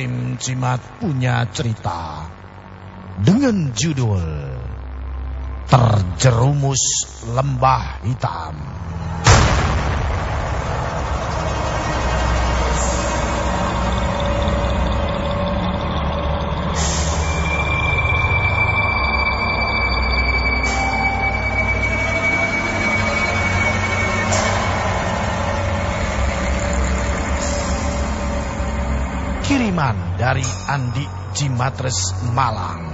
Tim Cimat punya cerita dengan judul Terjerumus Lembah Hitam. Andi Jimatres Malang.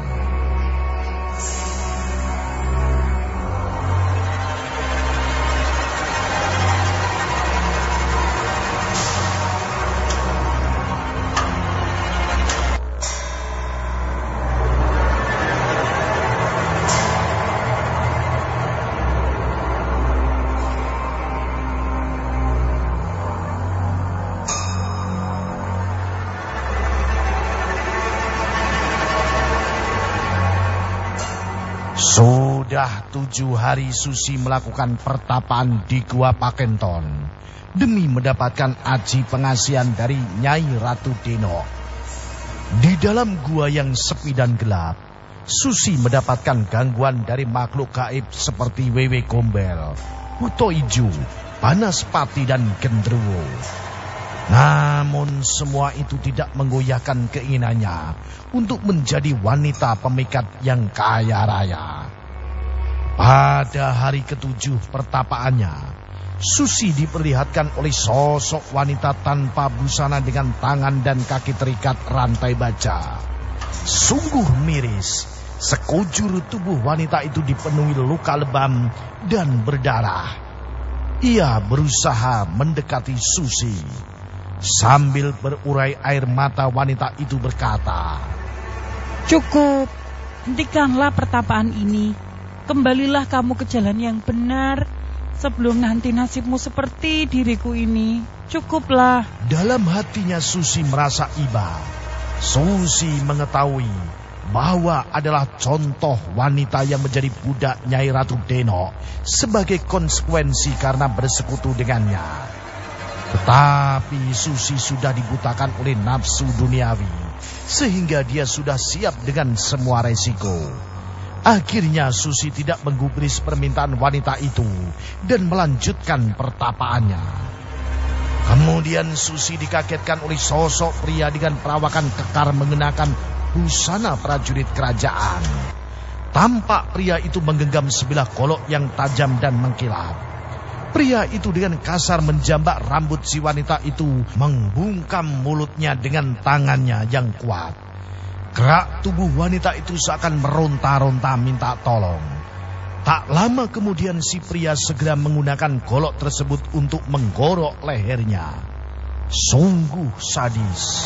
Sudah tujuh hari Susi melakukan pertapaan di Gua Pakenton demi mendapatkan aji pengasihan dari Nyai Ratu Deno. Di dalam gua yang sepi dan gelap, Susi mendapatkan gangguan dari makhluk gaib seperti Wewe Gombel, Uto Ijo, Panaspati dan Gendruwo. Namun semua itu tidak menggoyahkan keinginannya untuk menjadi wanita pemikat yang kaya raya. Pada hari ketujuh pertapaannya, Susi diperlihatkan oleh sosok wanita tanpa busana dengan tangan dan kaki terikat rantai baja. Sungguh miris, sekujur tubuh wanita itu dipenuhi luka lebam dan berdarah. Ia berusaha mendekati Susi. Sambil berurai air mata wanita itu berkata, Cukup, hentikanlah pertapaan ini. Kembalilah kamu ke jalan yang benar sebelum nanti nasibmu seperti diriku ini. Cukuplah. Dalam hatinya Susi merasa iba. Susi mengetahui bahwa adalah contoh wanita yang menjadi budak Nyai Ratu Deno sebagai konsekuensi karena bersekutu dengannya. Tetapi Susi sudah dibutakan oleh nafsu duniawi, sehingga dia sudah siap dengan semua resiko. Akhirnya Susi tidak menggubris permintaan wanita itu dan melanjutkan pertapaannya. Kemudian Susi dikagetkan oleh sosok pria dengan perawakan kekar mengenakan busana prajurit kerajaan. Tampak pria itu menggenggam sebilah golok yang tajam dan mengkilap. Pria itu dengan kasar menjambak rambut si wanita itu, membungkam mulutnya dengan tangannya yang kuat. Gerak tubuh wanita itu seakan meronta-ronta minta tolong. Tak lama kemudian si pria segera menggunakan golok tersebut untuk menggorok lehernya. Sungguh sadis.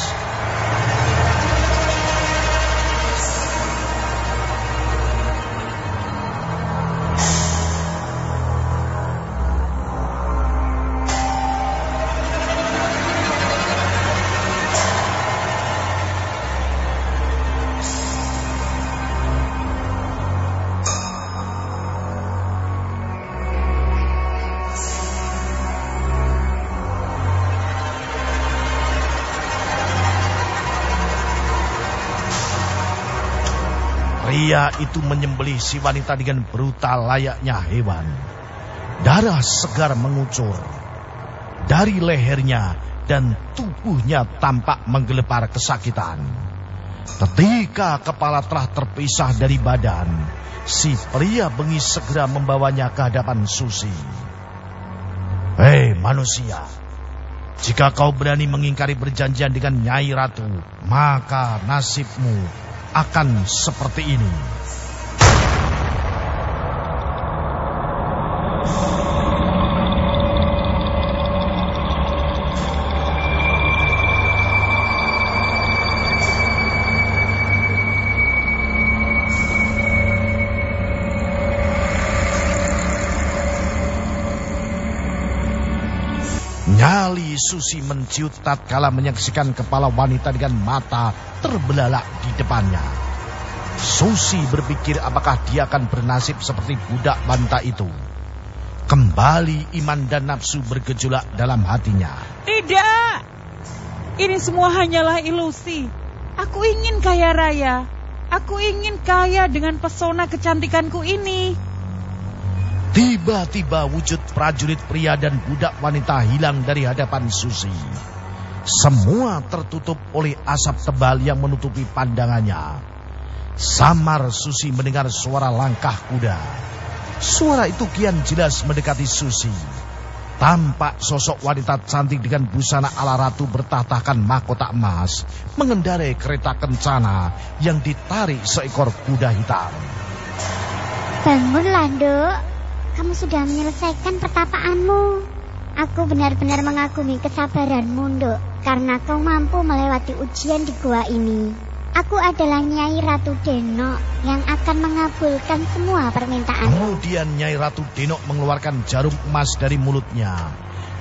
Itu menyembelih si wanita dengan brutal layaknya hewan. Darah segar mengucur dari lehernya dan tubuhnya tampak menggelepar kesakitan. Ketika kepala telah terpisah dari badan, si pria bengis segera membawanya ke hadapan Susi. Hei manusia, jika kau berani mengingkari perjanjian dengan Nyai Ratu, maka nasibmu akan seperti ini. Susi menciut tatkala menyaksikan kepala wanita dengan mata terbelalak di depannya. Susi berpikir apakah dia akan bernasib seperti budak banta itu. Kembali iman dan nafsu bergejolak dalam hatinya. Tidak. Ini semua hanyalah ilusi. Aku ingin kaya raya. Aku ingin kaya dengan pesona kecantikanku ini. Tiba-tiba wujud prajurit pria dan budak wanita hilang dari hadapan Susi. Semua tertutup oleh asap tebal yang menutupi pandangannya. Samar Susi mendengar suara langkah kuda. Suara itu kian jelas mendekati Susi. Tampak sosok wanita cantik dengan busana ala ratu bertahtakan mahkota emas mengendarai kereta kencana yang ditarik seekor kuda hitam. Bangunlah, Dok. Kamu sudah menyelesaikan pertapaanmu. Aku benar-benar mengagumi kesabaranmu, Dok, karena kau mampu melewati ujian di gua ini. Aku adalah Nyai Ratu Denok yang akan mengabulkan semua permintaan. Kemudian Nyai Ratu Denok mengeluarkan jarum emas dari mulutnya.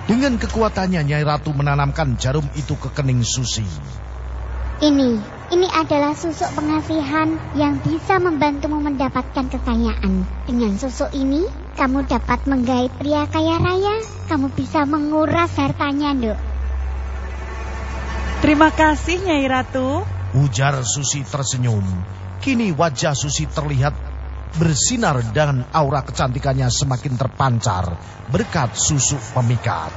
Dengan kekuatannya Nyai Ratu menanamkan jarum itu ke kening Susi. Ini, ini adalah susuk pengasihan yang bisa membantumu mendapatkan kekayaan. Dengan susuk ini, kamu dapat menggait pria kaya raya. Kamu bisa menguras hartanya, Nduk. Terima kasih, Nyai Ratu. Ujar Susi tersenyum. Kini wajah Susi terlihat bersinar dan aura kecantikannya semakin terpancar berkat susu pemikat.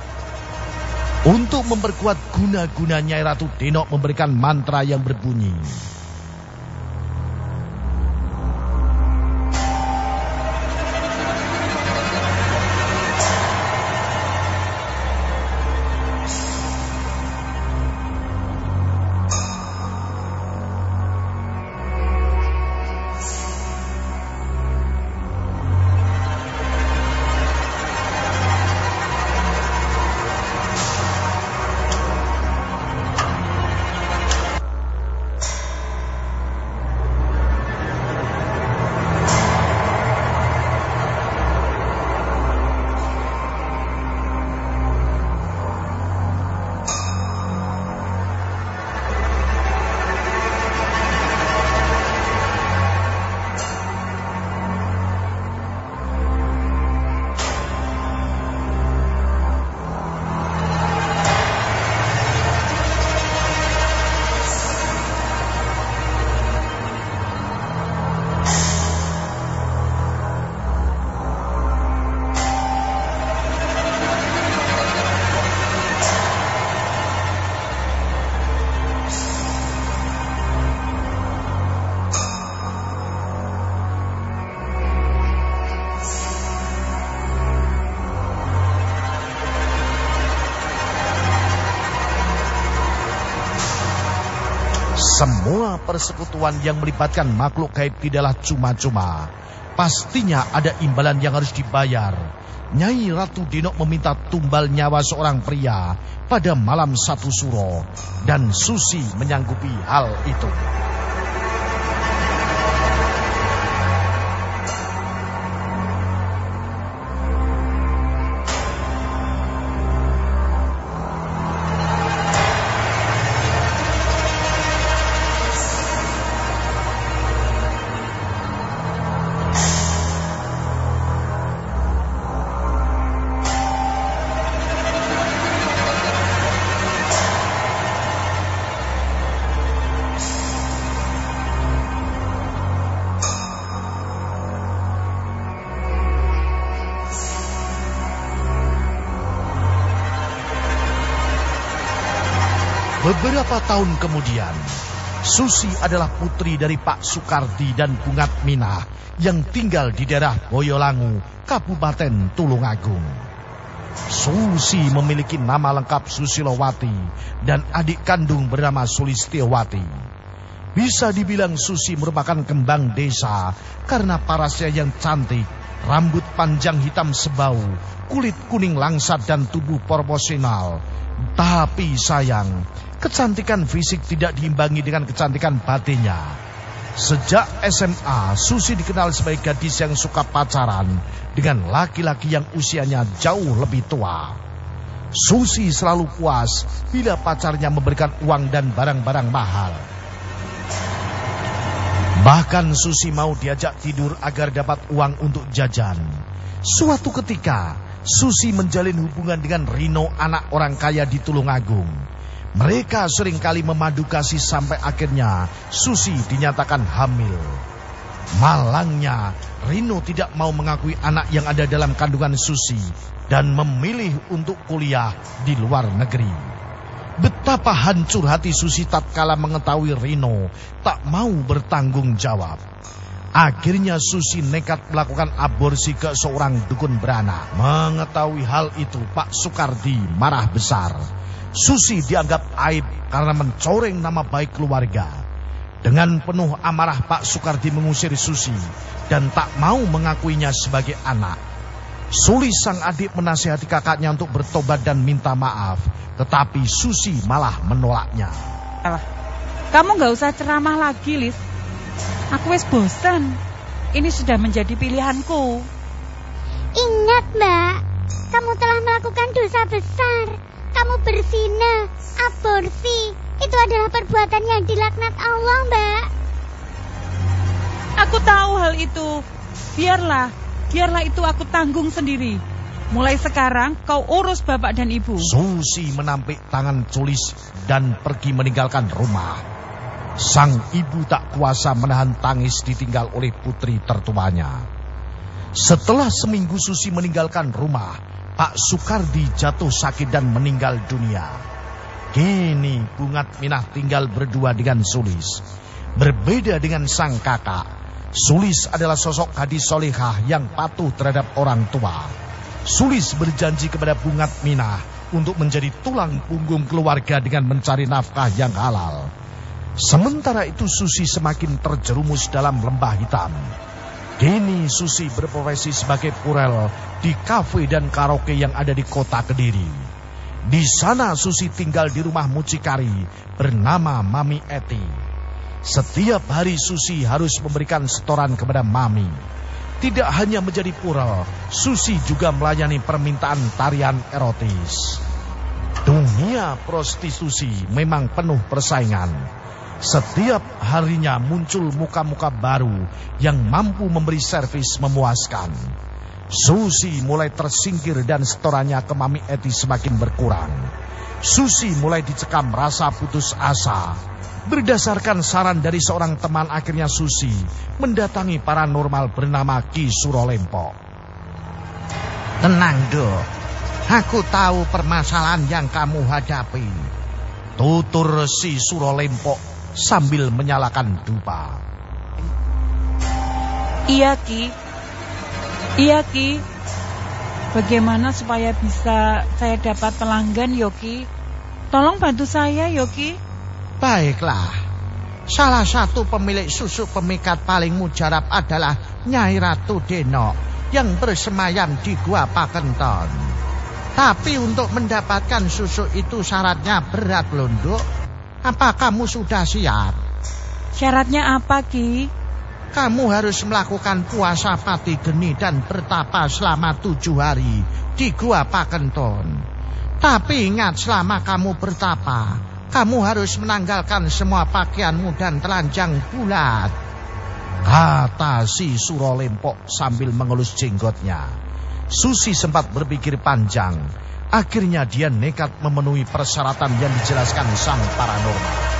Untuk memperkuat guna-gunanya Ratu Denok memberikan mantra yang berbunyi. Persekutuan yang melibatkan makhluk gaib tidaklah cuma-cuma. Pastinya ada imbalan yang harus dibayar. Nyai Ratu Dinok meminta tumbal nyawa seorang pria pada malam satu suro. Dan Susi menyanggupi hal itu. Beberapa tahun kemudian, Susi adalah putri dari Pak Sukardi dan Bungat Minah yang tinggal di daerah Boyolangu, Kabupaten Tulungagung. Susi memiliki nama lengkap Susilowati dan adik kandung bernama Sulistiowati. Bisa dibilang Susi merupakan kembang desa karena parasnya yang cantik, rambut panjang hitam sebau, kulit kuning langsat dan tubuh proporsional. Tapi sayang, kecantikan fisik tidak diimbangi dengan kecantikan batinnya. Sejak SMA, Susi dikenal sebagai gadis yang suka pacaran dengan laki-laki yang usianya jauh lebih tua. Susi selalu puas bila pacarnya memberikan uang dan barang-barang mahal. Bahkan Susi mau diajak tidur agar dapat uang untuk jajan. Suatu ketika, Susi menjalin hubungan dengan Rino, anak orang kaya di Tulungagung. Mereka sering kali memadu kasih sampai akhirnya Susi dinyatakan hamil. Malangnya, Rino tidak mau mengakui anak yang ada dalam kandungan Susi dan memilih untuk kuliah di luar negeri. Betapa hancur hati Susi tatkala mengetahui Rino tak mau bertanggung jawab. Akhirnya Susi nekat melakukan aborsi ke seorang dukun beranak. Mengetahui hal itu, Pak Soekardi marah besar. Susi dianggap aib karena mencoreng nama baik keluarga. Dengan penuh amarah Pak Soekardi mengusir Susi dan tak mau mengakuinya sebagai anak. Sulis sang adik menasihati kakaknya untuk bertobat dan minta maaf. Tetapi Susi malah menolaknya. Alah, kamu gak usah ceramah lagi, Lis. Aku wis bosan. Ini sudah menjadi pilihanku. Ingat, Mbak, kamu telah melakukan dosa besar. Kamu berzina, aborsi. Itu adalah perbuatan yang dilaknat Allah, Mbak. Aku tahu hal itu. Biarlah, biarlah itu aku tanggung sendiri. Mulai sekarang kau urus bapak dan ibu. Susi menampik tangan Culis dan pergi meninggalkan rumah. Sang ibu tak kuasa menahan tangis ditinggal oleh putri tertuanya. Setelah seminggu Susi meninggalkan rumah, Pak Sukardi jatuh sakit dan meninggal dunia. Kini Bungat Minah tinggal berdua dengan Sulis. Berbeda dengan sang kakak, Sulis adalah sosok gadis solehah yang patuh terhadap orang tua. Sulis berjanji kepada Bungat Minah untuk menjadi tulang punggung keluarga dengan mencari nafkah yang halal. Sementara itu Susi semakin terjerumus dalam lembah hitam. Kini Susi berprofesi sebagai purel di kafe dan karaoke yang ada di kota Kediri. Di sana Susi tinggal di rumah mucikari bernama Mami Eti. Setiap hari Susi harus memberikan setoran kepada Mami. Tidak hanya menjadi purel, Susi juga melayani permintaan tarian erotis. Dunia prostitusi memang penuh persaingan. Setiap harinya muncul muka-muka baru yang mampu memberi servis memuaskan. Susi mulai tersingkir dan setorannya ke Mami Eti semakin berkurang. Susi mulai dicekam rasa putus asa. Berdasarkan saran dari seorang teman akhirnya Susi mendatangi paranormal bernama Ki Surolempo. Tenang dok, aku tahu permasalahan yang kamu hadapi. Tutur si Surolempo sambil menyalakan dupa. Iya Ki, iya Ki. Bagaimana supaya bisa saya dapat pelanggan Yoki? Tolong bantu saya Yoki. Baiklah. Salah satu pemilik susu pemikat paling mujarab adalah Nyai Ratu Deno yang bersemayam di Gua Pakenton. Tapi untuk mendapatkan susu itu syaratnya berat lunduk. Apa kamu sudah siap? Syaratnya apa, Ki? Kamu harus melakukan puasa pati geni dan bertapa selama tujuh hari di Gua Pakenton. Tapi ingat selama kamu bertapa, kamu harus menanggalkan semua pakaianmu dan telanjang bulat. Kata si Surolempok sambil mengelus jenggotnya. Susi sempat berpikir panjang. Akhirnya dia nekat memenuhi persyaratan yang dijelaskan sang paranormal.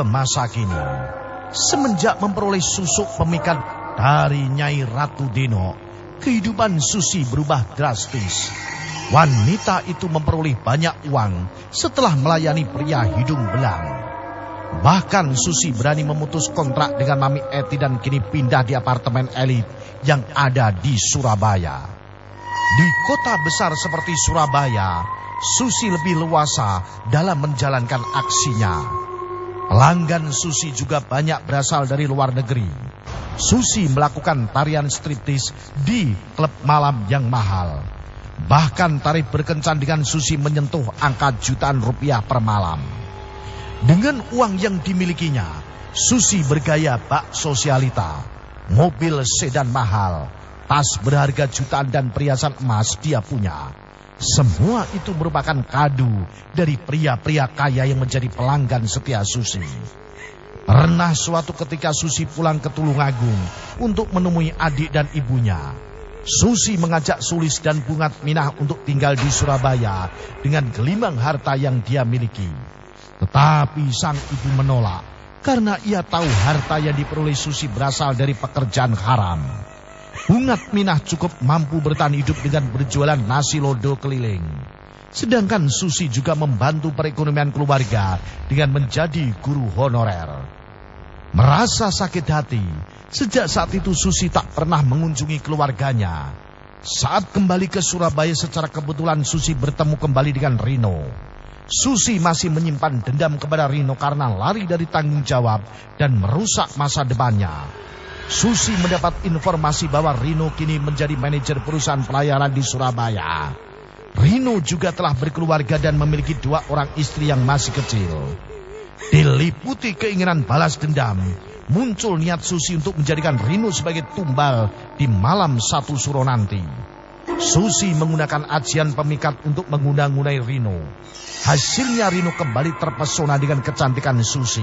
Ke masa kini. Semenjak memperoleh susuk pemikat Dari Nyai Ratu Deno, kehidupan Susi berubah drastis. Wanita itu memperoleh banyak uang setelah melayani pria hidung belang. Bahkan Susi berani memutus kontrak dengan Mami Eti dan kini pindah di apartemen elit yang ada di Surabaya. Di kota besar seperti Surabaya, Susi lebih luasa dalam menjalankan aksinya. Pelanggan Susi juga banyak berasal dari luar negeri. Susi melakukan tarian striptis di klub malam yang mahal. Bahkan tarif berkencan dengan Susi menyentuh angka jutaan rupiah per malam. Dengan uang yang dimilikinya, Susi bergaya bak sosialita, mobil sedan mahal, tas berharga jutaan dan perhiasan emas dia punya. Semua itu merupakan kado dari pria-pria kaya yang menjadi pelanggan setia Susi. Pernah suatu ketika Susi pulang ke Tulungagung untuk menemui adik dan ibunya. Susi mengajak Sulis dan Bungat Minah untuk tinggal di Surabaya dengan gelimang harta yang dia miliki. Tetapi sang ibu menolak karena ia tahu harta yang diperoleh Susi berasal dari pekerjaan haram. Bungat Minah cukup mampu bertahan hidup dengan berjualan nasi lodo keliling. Sedangkan Susi juga membantu perekonomian keluarga dengan menjadi guru honorer. Merasa sakit hati, Sejak saat itu Susi tak pernah mengunjungi keluarganya. Saat kembali ke Surabaya secara kebetulan Susi bertemu kembali dengan Rino. Susi masih menyimpan dendam kepada Rino karena lari dari tanggung jawab dan merusak masa depannya. Susi mendapat informasi bahwa Rino kini menjadi manajer perusahaan pelayaran di Surabaya. Rino juga telah berkeluarga dan memiliki dua orang istri yang masih kecil. Diliputi keinginan balas dendam, muncul niat Susi untuk menjadikan Rino sebagai tumbal di malam satu suro nanti. Susi menggunakan ajian pemikat untuk mengundang-undai Rino. Hasilnya Rino kembali terpesona dengan kecantikan Susi.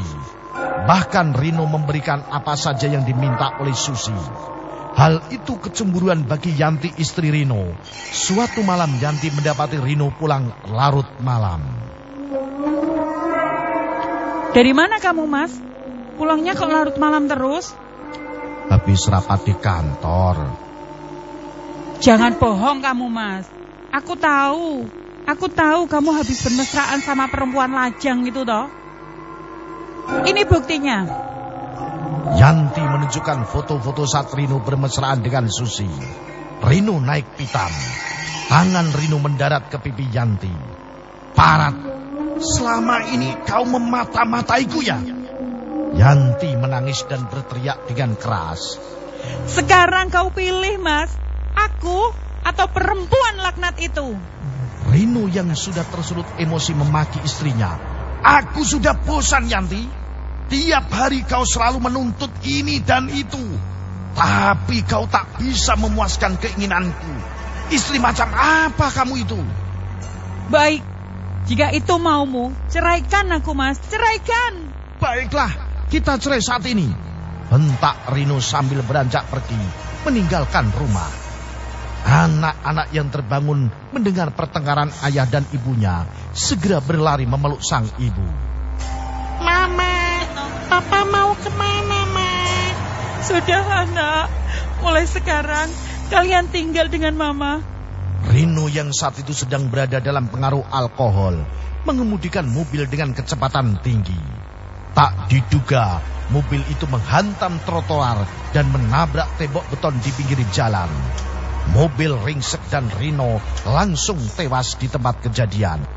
Bahkan Rino memberikan apa saja yang diminta oleh Susi. Hal itu kecemburuan bagi Yanti istri Rino. Suatu malam Yanti mendapati Rino pulang larut malam. Dari mana kamu mas? Pulangnya kok larut malam terus? Habis rapat di kantor. Jangan bohong kamu, Mas. Aku tahu. Aku tahu kamu habis bermesraan sama perempuan lajang itu toh. Ini buktinya. Yanti menunjukkan foto-foto saat Rino bermesraan dengan Susi. Rino naik pitam. Tangan Rino mendarat ke pipi Yanti. Parat, selama ini kau memata-mataiku ya? Yanti menangis dan berteriak dengan keras. Sekarang kau pilih, Mas. Aku atau perempuan laknat itu? Rino yang sudah tersulut emosi memaki istrinya. Aku sudah bosan, Yanti. Tiap hari kau selalu menuntut ini dan itu. Tapi kau tak bisa memuaskan keinginanku. Istri macam apa kamu itu? Baik, jika itu maumu, ceraikan aku, Mas. Ceraikan. Baiklah, kita cerai saat ini. Hentak Rino sambil beranjak pergi, meninggalkan rumah. Anak-anak yang terbangun mendengar pertengkaran ayah dan ibunya segera berlari memeluk sang ibu. Mama, Papa mau ke mana, Ma? Sudah, anak. Mulai sekarang, kalian tinggal dengan Mama. Rino yang saat itu sedang berada dalam pengaruh alkohol mengemudikan mobil dengan kecepatan tinggi. Tak diduga, mobil itu menghantam trotoar dan menabrak tembok beton di pinggir jalan. Mobil ringsek dan Rino langsung tewas di tempat kejadian.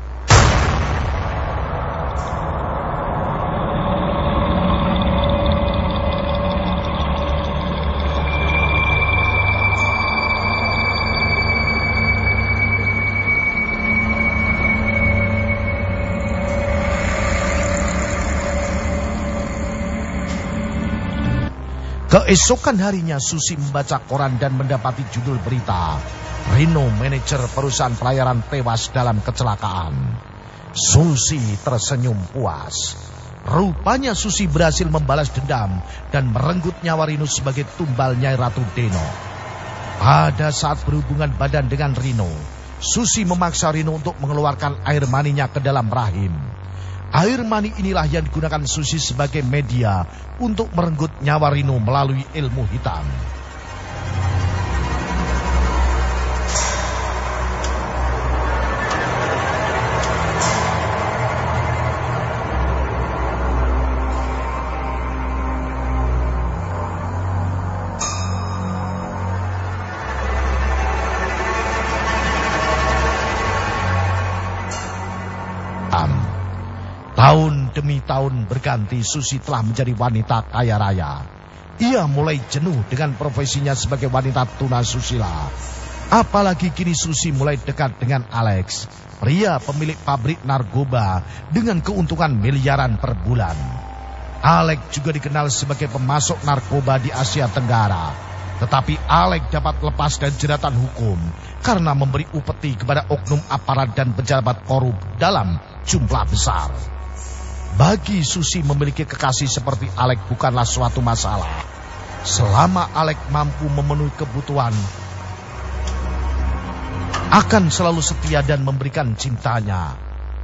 Keesokan harinya Susi membaca koran dan mendapati judul berita. Rino, manajer perusahaan pelayaran tewas dalam kecelakaan. Susi tersenyum puas. Rupanya Susi berhasil membalas dendam dan merenggut nyawa Rino sebagai tumbalnya Ratu Deno. Pada saat berhubungan badan dengan Rino, Susi memaksa Rino untuk mengeluarkan air maninya ke dalam rahim. Air mani inilah yang digunakan Susi sebagai media untuk merenggut nyawa Rino melalui ilmu hitam. Tahun berganti Susi telah menjadi wanita kaya raya. Ia mulai jenuh dengan profesinya sebagai wanita tuna susila. Apalagi kini Susi mulai dekat dengan Alex, pria pemilik pabrik narkoba dengan keuntungan miliaran per bulan. Alex juga dikenal sebagai pemasok narkoba di Asia Tenggara. Tetapi Alex dapat lepas dari jeratan hukum karena memberi upeti kepada oknum aparat dan pejabat korup dalam jumlah besar. Bagi Susi memiliki kekasih seperti Alex bukanlah suatu masalah. Selama Alex mampu memenuhi kebutuhan, akan selalu setia dan memberikan cintanya.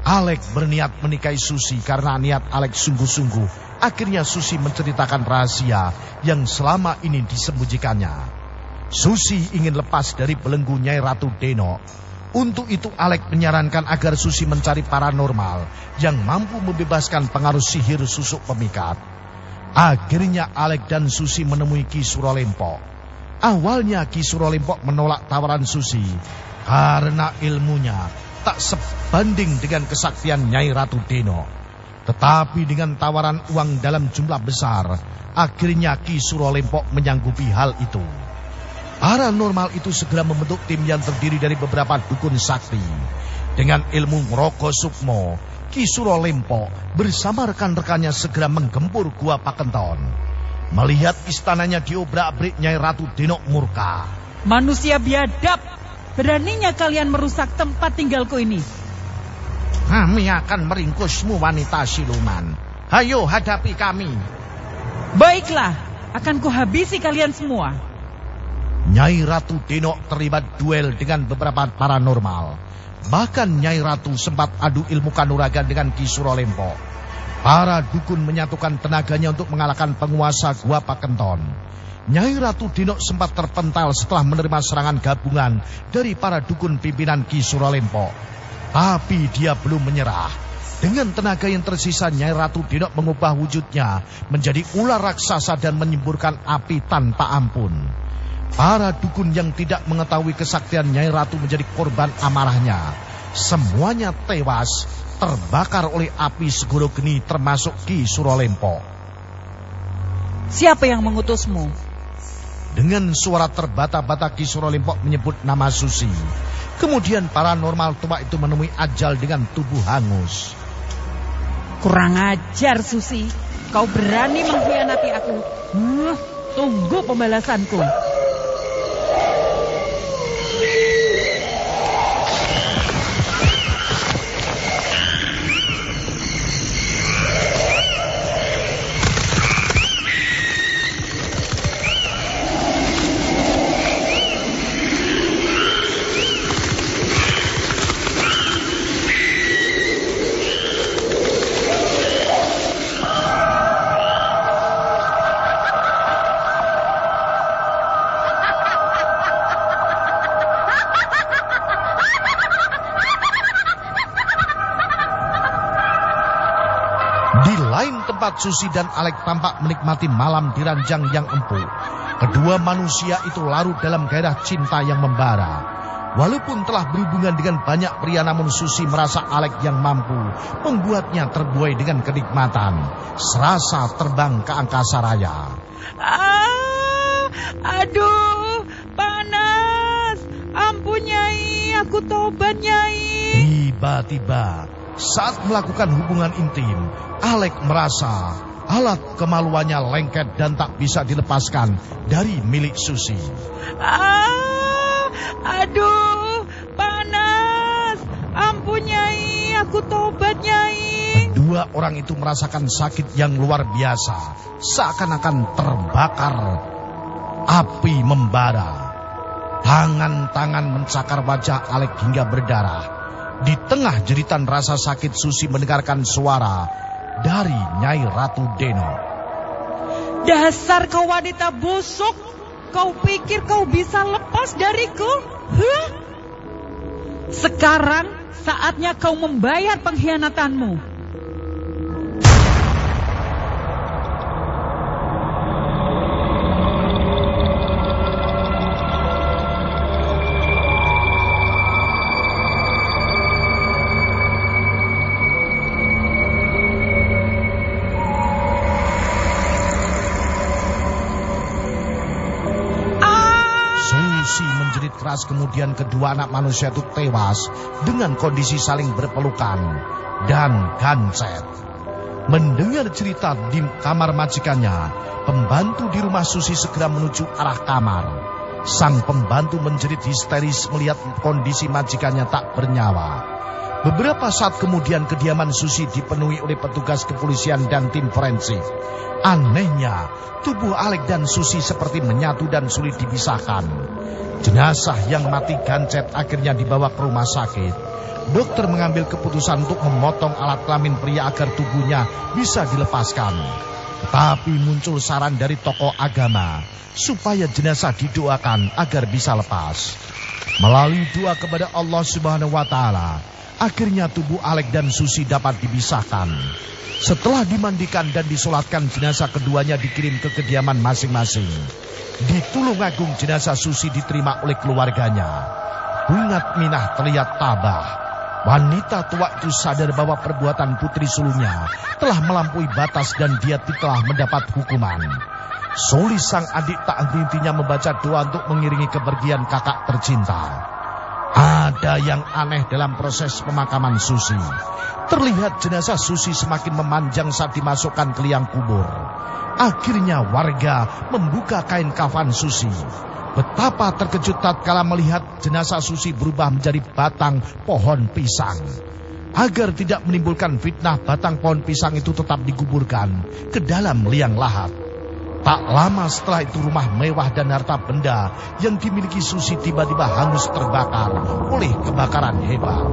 Alex berniat menikahi Susi karena niat Alex sungguh-sungguh Akhirnya Susi menceritakan rahasia yang selama ini disembunyikannya. Susi ingin lepas dari belenggu Nyai Ratu Deno. Untuk itu Alek menyarankan agar Susi mencari paranormal yang mampu membebaskan pengaruh sihir susuk pemikat. Akhirnya Alek dan Susi menemui Ki Surolempok. Awalnya Ki Surolempok menolak tawaran Susi karena ilmunya tak sebanding dengan kesaktian Nyai Ratu Deno. Tetapi dengan tawaran uang dalam jumlah besar, akhirnya Ki Surolempok menyanggupi hal itu. Paranormal itu segera membentuk tim yang terdiri dari beberapa dukun sakti. Dengan ilmu Ngroko Sukmo, Ki Surolempok bersama rekan-rekannya segera menggempur Gua Pakenton. Melihat istananya diobrak-abrik Nyai Ratu Denok murka. Manusia biadab, beraninya kalian merusak tempat tinggalku ini. Kami akan meringkusmu wanita siluman. Hayo hadapi kami. Baiklah, akan kuhabisi kalian semua. Nyai Ratu Denok terlibat duel dengan beberapa paranormal. Bahkan Nyai Ratu sempat adu ilmu kanuragan dengan Ki Surolempo. Para dukun menyatukan tenaganya untuk mengalahkan penguasa Gua Pakenton. Nyai Ratu Denok sempat terpental setelah menerima serangan gabungan dari para dukun pimpinan Ki Surolempo. Tapi dia belum menyerah. Dengan tenaga yang tersisa, Nyai Ratu Dinok mengubah wujudnya menjadi ular raksasa dan menyemburkan api tanpa ampun. Para dukun yang tidak mengetahui kesaktian Nyai Ratu menjadi korban amarahnya. Semuanya tewas, terbakar oleh api segoro geni termasuk Ki Surolempo. Siapa yang mengutusmu? Dengan suara terbata-bata Ki Surolempo menyebut nama Susi. Kemudian paranormal tua itu menemui ajal dengan tubuh hangus. Kurang ajar, Susi. Kau berani mengkhianati aku. Huh, tunggu pembalasanku. Susi dan Alek tampak menikmati malam di ranjang yang empuk. Kedua manusia itu larut dalam gairah cinta yang membara. Walaupun telah berhubungan dengan banyak pria namun Susi merasa Alek yang mampu membuatnya terbuai dengan kenikmatan. Serasa terbang ke angkasa raya. Ah, aduh, panas. Ampun Nyai, aku tobat Nyai. Tiba-tiba saat melakukan hubungan intim, Alek merasa alat kemaluannya lengket dan tak bisa dilepaskan dari milik Susi. Ah, aduh, panas. Ampun Nyai, aku tobat Nyai. Dua orang itu merasakan sakit yang luar biasa, seakan-akan terbakar. Api membara. Tangan-tangan mencakar wajah Alek hingga berdarah. Di tengah jeritan rasa sakit Susi mendengarkan suara dari Nyai Ratu Deno. Dasar kau wanita busuk, kau pikir kau bisa lepas dariku? Huh? Sekarang saatnya kau membayar pengkhianatanmu. Kemudian kedua anak manusia itu tewas dengan kondisi saling berpelukan dan gancet. Mendengar cerita di kamar majikannya, pembantu di rumah Susi segera menuju arah kamar. Sang pembantu menjerit histeris melihat kondisi majikannya tak bernyawa. Beberapa saat kemudian kediaman Susi dipenuhi oleh petugas kepolisian dan tim forensik. Anehnya, tubuh Alek dan Susi seperti menyatu dan sulit dipisahkan. Jenazah yang mati gancet akhirnya dibawa ke rumah sakit. Dokter mengambil keputusan untuk memotong alat kelamin pria agar tubuhnya bisa dilepaskan. Tetapi muncul saran dari tokoh agama supaya jenazah didoakan agar bisa lepas. Melalui doa kepada Allah Subhanahu wa taala, Akhirnya tubuh Alek dan Susi dapat dipisahkan. Setelah dimandikan dan disolatkan jenazah keduanya dikirim ke kediaman masing-masing. Di Tulungagung jenazah Susi diterima oleh keluarganya. Bungat Minah terlihat tabah. Wanita tua itu sadar bahwa perbuatan putri sulungnya telah melampaui batas dan dia telah mendapat hukuman. Soli sang adik tak henti-hentinya membaca doa untuk mengiringi kepergian kakak tercinta. Ada yang aneh dalam proses pemakaman Susi. Terlihat jenazah Susi semakin memanjang saat dimasukkan ke liang kubur. Akhirnya warga membuka kain kafan Susi. Betapa terkejut tatkala melihat jenazah Susi berubah menjadi batang pohon pisang. Agar tidak menimbulkan fitnah, batang pohon pisang itu tetap dikuburkan ke dalam liang lahat. Tak lama setelah itu rumah mewah dan harta benda yang dimiliki Susi tiba-tiba hangus terbakar oleh kebakaran hebat.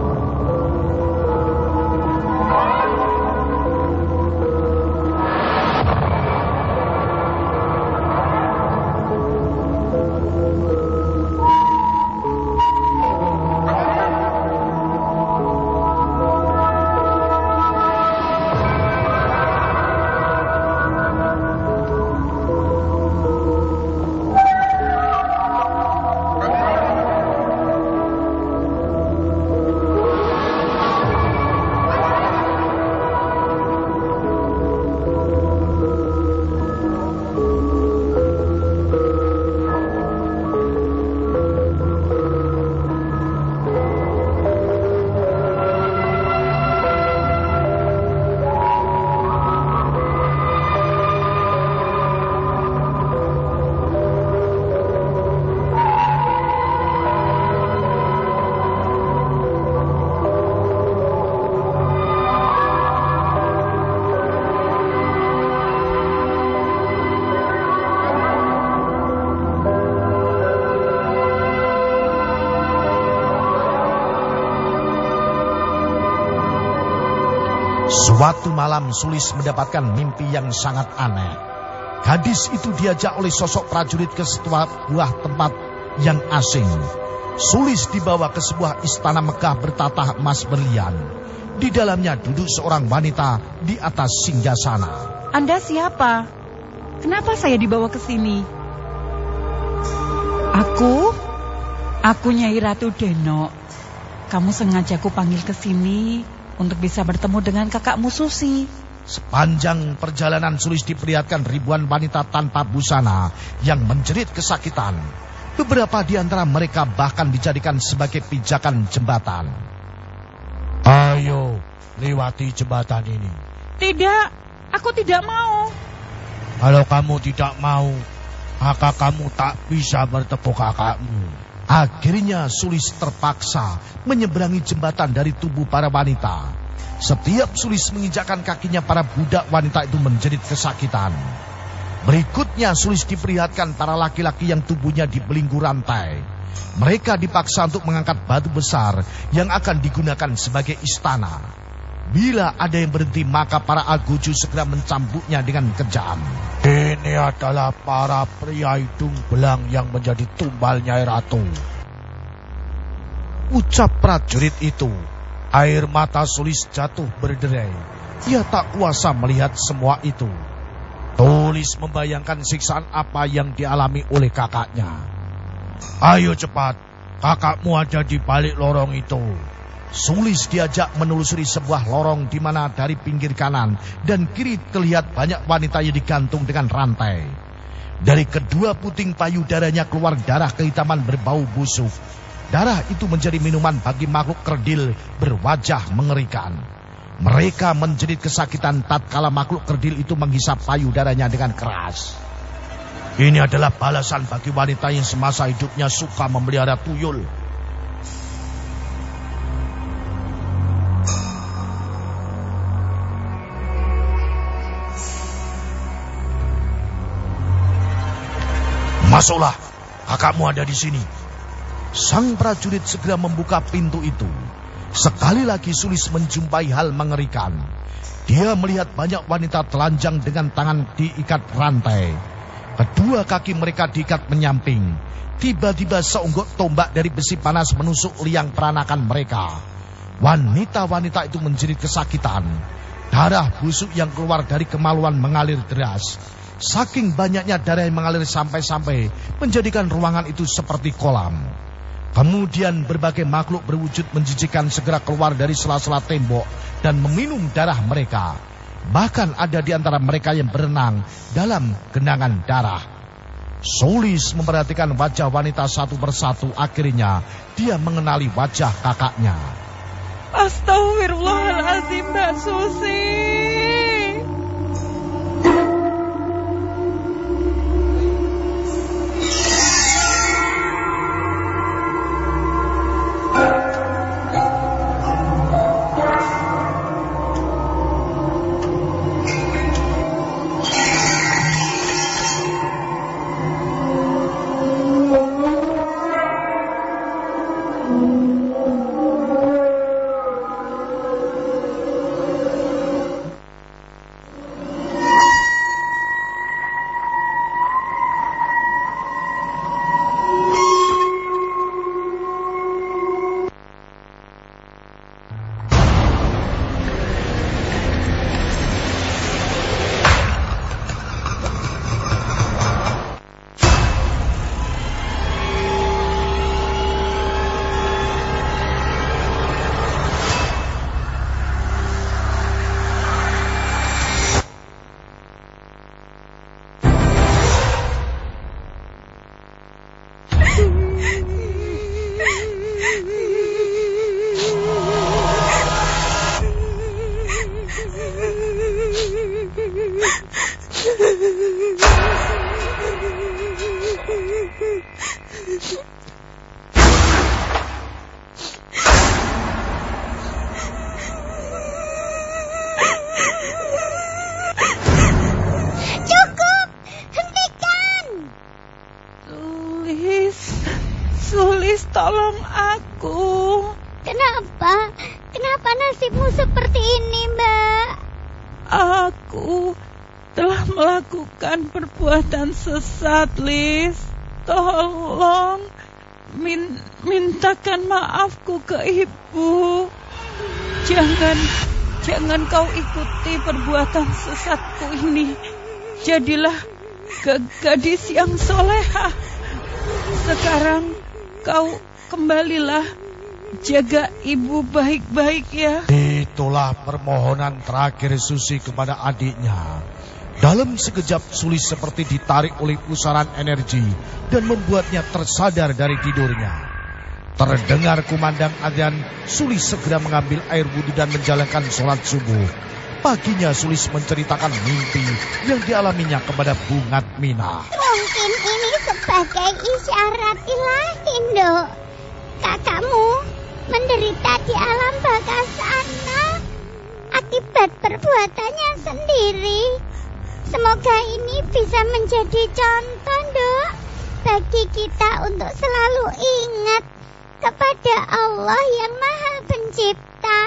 Suatu malam Sulis mendapatkan mimpi yang sangat aneh. Gadis itu diajak oleh sosok prajurit ke sebuah tempat yang asing. Sulis dibawa ke sebuah istana megah bertatah emas berlian. Di dalamnya duduk seorang wanita di atas singgasana. Anda siapa? Kenapa saya dibawa ke sini? Aku? Aku Nyai Ratu Denok. Kamu sengaja aku panggil ke sini untuk bisa bertemu dengan kakakmu Susi. Sepanjang perjalanan Sulis diperlihatkan ribuan wanita tanpa busana yang menjerit kesakitan. Beberapa di antara mereka bahkan dijadikan sebagai pijakan jembatan. Ayo, lewati jembatan ini. Tidak, aku tidak mau. Kalau kamu tidak mau, maka kamu tak bisa bertemu kakakmu. Akhirnya Sulis terpaksa menyeberangi jembatan dari tubuh para wanita. Setiap Sulis menginjakkan kakinya para budak wanita itu menjerit kesakitan. Berikutnya Sulis diperlihatkan para laki-laki yang tubuhnya dibelinggu rantai. Mereka dipaksa untuk mengangkat batu besar yang akan digunakan sebagai istana. Bila ada yang berhenti maka para Aguju segera mencambuknya dengan kejam. Ini adalah para pria hidung belang yang menjadi tumbalnya ratu. Ucap prajurit itu, air mata Sulis jatuh berderai. Ia tak kuasa melihat semua itu. Tulis membayangkan siksaan apa yang dialami oleh kakaknya. Ayo cepat, kakakmu ada di balik lorong itu. Sulis diajak menelusuri sebuah lorong di mana dari pinggir kanan dan kiri terlihat banyak wanita yang digantung dengan rantai. Dari kedua puting payudaranya keluar darah kehitaman berbau busuk. Darah itu menjadi minuman bagi makhluk kerdil berwajah mengerikan. Mereka menjerit kesakitan tatkala makhluk kerdil itu menghisap payudaranya dengan keras. Ini adalah balasan bagi wanita yang semasa hidupnya suka memelihara tuyul. Masuklah, kakakmu ada di sini. Sang prajurit segera membuka pintu itu. Sekali lagi Sulis menjumpai hal mengerikan. Dia melihat banyak wanita telanjang dengan tangan diikat rantai. Kedua kaki mereka diikat menyamping. Tiba-tiba seungguk tombak dari besi panas menusuk liang peranakan mereka. Wanita-wanita itu menjerit kesakitan. Darah busuk yang keluar dari kemaluan mengalir deras. Saking banyaknya darah yang mengalir sampai-sampai menjadikan ruangan itu seperti kolam. Kemudian berbagai makhluk berwujud menjijikan segera keluar dari sela-sela tembok dan meminum darah mereka. Bahkan ada di antara mereka yang berenang dalam genangan darah. Solis memperhatikan wajah wanita satu persatu. Akhirnya dia mengenali wajah kakaknya. Astagfirullahaladzim Mbak Susi. Sesat, Lis. Tolong min mintakan maafku ke ibu. Jangan jangan kau ikuti perbuatan sesatku ini. Jadilah ga- gadis yang soleha. Sekarang kau kembalilah jaga ibu baik-baik ya. Itulah permohonan terakhir Susi kepada adiknya. Dalam sekejap Sulis seperti ditarik oleh pusaran energi dan membuatnya tersadar dari tidurnya. Terdengar kumandang adzan, Sulis segera mengambil air wudhu dan menjalankan sholat subuh. Paginya Sulis menceritakan mimpi yang dialaminya kepada Bungat Mina. Mungkin ini sebagai isyarat ilahi, Nduk. Kakakmu menderita di alam baka sana akibat perbuatannya sendiri. Semoga ini bisa menjadi contoh, Nduk, bagi kita untuk selalu ingat kepada Allah yang Maha Pencipta.